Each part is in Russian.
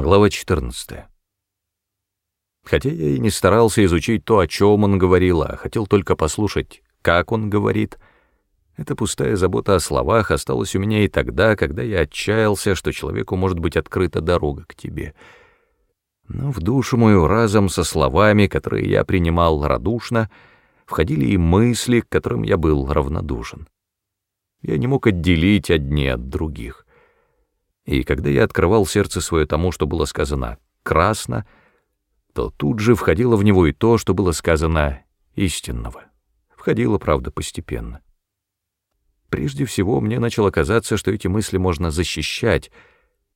Глава 14. Хотя я и не старался изучить то, о чем он говорил, а хотел только послушать, как он говорит, эта пустая забота о словах осталась у меня и тогда, когда я отчаялся, что человеку может быть открыта дорога к тебе. Но в душу мою разом со словами, которые я принимал радушно, входили и мысли, к которым я был равнодушен. Я не мог отделить одни от других. И когда я открывал сердце свое тому, что было сказано «красно», то тут же входило в него и то, что было сказано истинного. Входило, правда, постепенно. Прежде всего, мне начало казаться, что эти мысли можно защищать.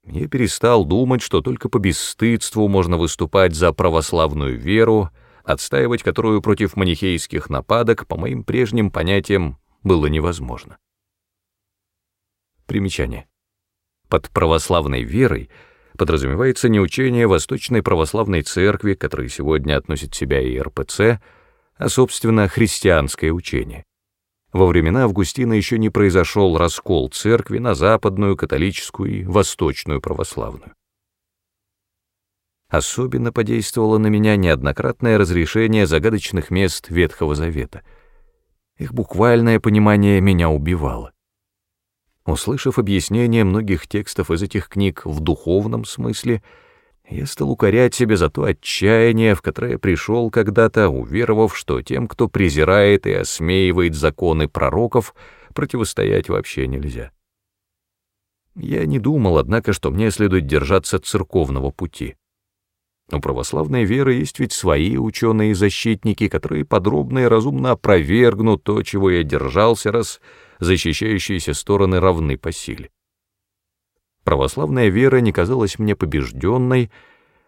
Я перестал думать, что только по бесстыдству можно выступать за православную веру, отстаивать которую против манихейских нападок, по моим прежним понятиям, было невозможно. Примечание. Под православной верой подразумевается не учение Восточной Православной Церкви, которой сегодня относит себя и РПЦ, а, собственно, христианское учение. Во времена Августина еще не произошел раскол церкви на западную, католическую и восточную православную. Особенно подействовало на меня неоднократное разрешение загадочных мест Ветхого Завета. Их буквальное понимание меня убивало. Услышав объяснение многих текстов из этих книг в духовном смысле, я стал укорять себя за то отчаяние, в которое пришел когда-то, уверовав, что тем, кто презирает и осмеивает законы пророков, противостоять вообще нельзя. Я не думал, однако, что мне следует держаться церковного пути. У православной веры есть ведь свои ученые-защитники, которые подробно и разумно опровергнут то, чего я держался, раз защищающиеся стороны равны по силе. Православная вера не казалась мне побежденной,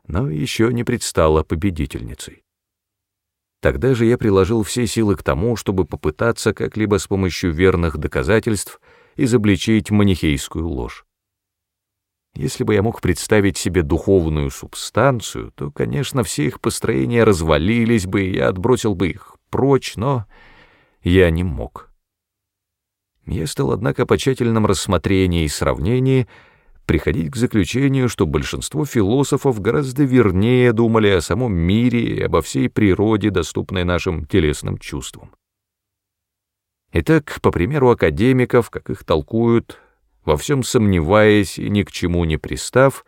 но еще не предстала победительницей. Тогда же я приложил все силы к тому, чтобы попытаться как-либо с помощью верных доказательств изобличить манихейскую ложь. Если бы я мог представить себе духовную субстанцию, то, конечно, все их построения развалились бы, и я отбросил бы их прочь, но я не мог. Я стал, однако, по тщательном рассмотрении и сравнении приходить к заключению, что большинство философов гораздо вернее думали о самом мире и обо всей природе, доступной нашим телесным чувствам. Итак, по примеру академиков, как их толкуют, во всем сомневаясь и ни к чему не пристав,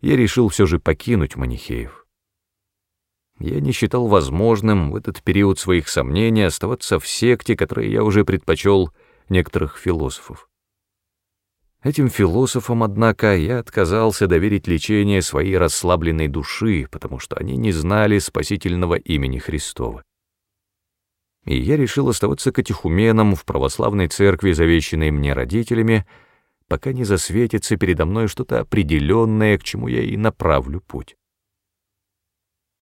я решил все же покинуть манихеев. Я не считал возможным в этот период своих сомнений оставаться в секте, которой я уже предпочел некоторых философов. Этим философам, однако, я отказался доверить лечение своей расслабленной души, потому что они не знали спасительного имени Христова. И я решил оставаться катехуменом в православной церкви, завещанной мне родителями, пока не засветится передо мной что-то определенное, к чему я и направлю путь.